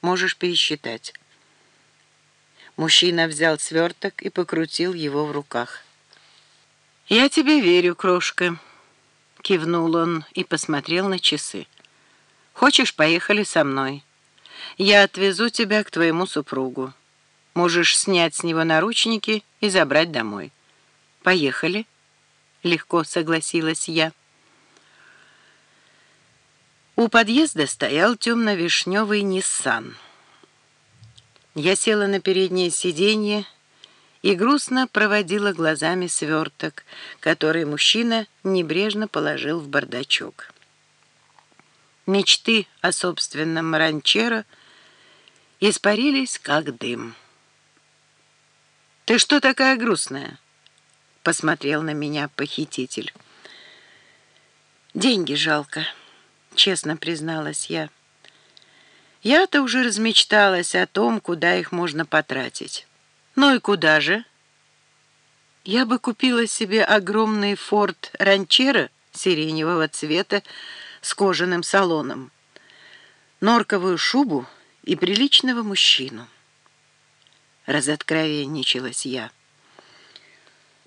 Можешь пересчитать». Мужчина взял сверток и покрутил его в руках. «Я тебе верю, крошка», — кивнул он и посмотрел на часы. «Хочешь, поехали со мной? Я отвезу тебя к твоему супругу. Можешь снять с него наручники и забрать домой. Поехали?» — легко согласилась я. У подъезда стоял темно-вишневый «Ниссан». Я села на переднее сиденье и грустно проводила глазами сверток, который мужчина небрежно положил в бардачок. Мечты о собственном ранчеро испарились, как дым. «Ты что такая грустная?» — посмотрел на меня похититель. «Деньги жалко», — честно призналась я. Я-то уже размечталась о том, куда их можно потратить. Ну и куда же? Я бы купила себе огромный форт ранчера сиреневого цвета с кожаным салоном, норковую шубу и приличного мужчину. Разоткровенничалась я.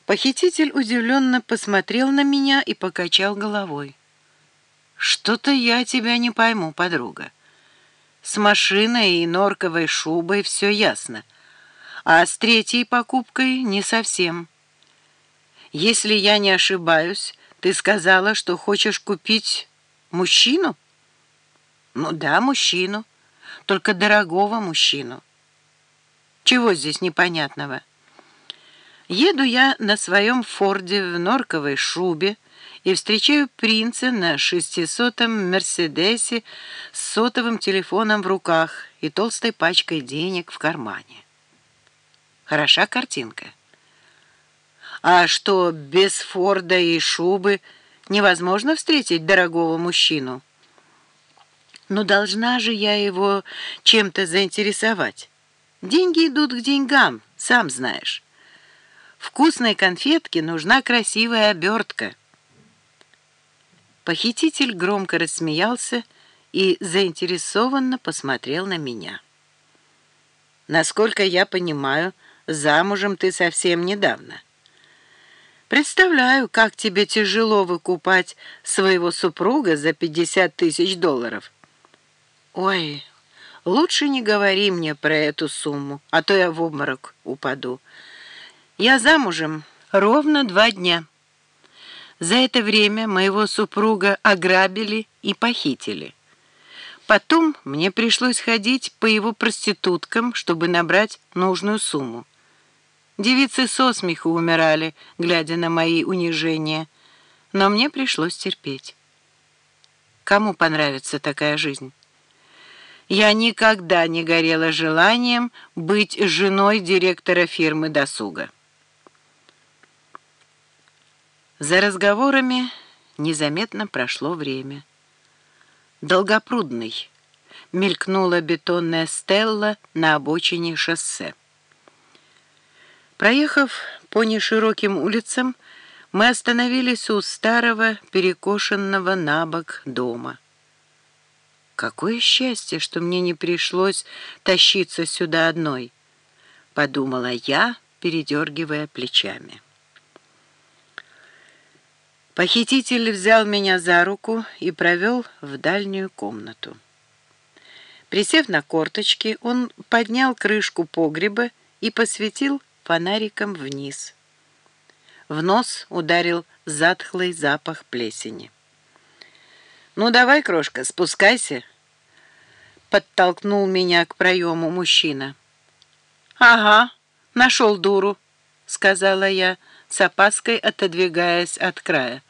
Похититель удивленно посмотрел на меня и покачал головой. «Что-то я тебя не пойму, подруга. С машиной и норковой шубой все ясно, а с третьей покупкой не совсем. Если я не ошибаюсь, ты сказала, что хочешь купить мужчину? Ну да, мужчину, только дорогого мужчину. Чего здесь непонятного? Еду я на своем форде в норковой шубе, и встречаю принца на шестисотом «Мерседесе» с сотовым телефоном в руках и толстой пачкой денег в кармане. Хороша картинка. А что, без Форда и шубы невозможно встретить дорогого мужчину? Но должна же я его чем-то заинтересовать. Деньги идут к деньгам, сам знаешь. Вкусной конфетке нужна красивая обертка — Похититель громко рассмеялся и заинтересованно посмотрел на меня. «Насколько я понимаю, замужем ты совсем недавно. Представляю, как тебе тяжело выкупать своего супруга за 50 тысяч долларов». «Ой, лучше не говори мне про эту сумму, а то я в обморок упаду. Я замужем ровно два дня». За это время моего супруга ограбили и похитили. Потом мне пришлось ходить по его проституткам, чтобы набрать нужную сумму. Девицы со смеху умирали, глядя на мои унижения, но мне пришлось терпеть. Кому понравится такая жизнь? Я никогда не горела желанием быть женой директора фирмы «Досуга». За разговорами незаметно прошло время. Долгопрудный. Мелькнула бетонная стелла на обочине шоссе. Проехав по нешироким улицам, мы остановились у старого, перекошенного на бок дома. «Какое счастье, что мне не пришлось тащиться сюда одной», — подумала я, передергивая плечами. Похититель взял меня за руку и провел в дальнюю комнату. Присев на корточки, он поднял крышку погреба и посветил фонариком вниз. В нос ударил затхлый запах плесени. «Ну давай, крошка, спускайся!» Подтолкнул меня к проему мужчина. «Ага, нашел дуру», — сказала я, — с опаской отодвигаясь от края.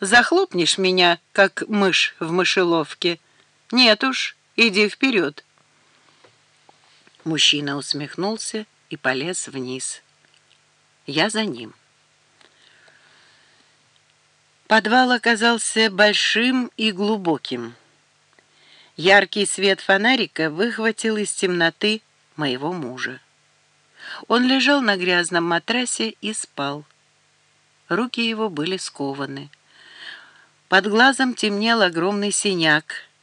«Захлопнешь меня, как мышь в мышеловке? Нет уж, иди вперед!» Мужчина усмехнулся и полез вниз. Я за ним. Подвал оказался большим и глубоким. Яркий свет фонарика выхватил из темноты моего мужа. Он лежал на грязном матрасе и спал. Руки его были скованы. Под глазом темнел огромный синяк,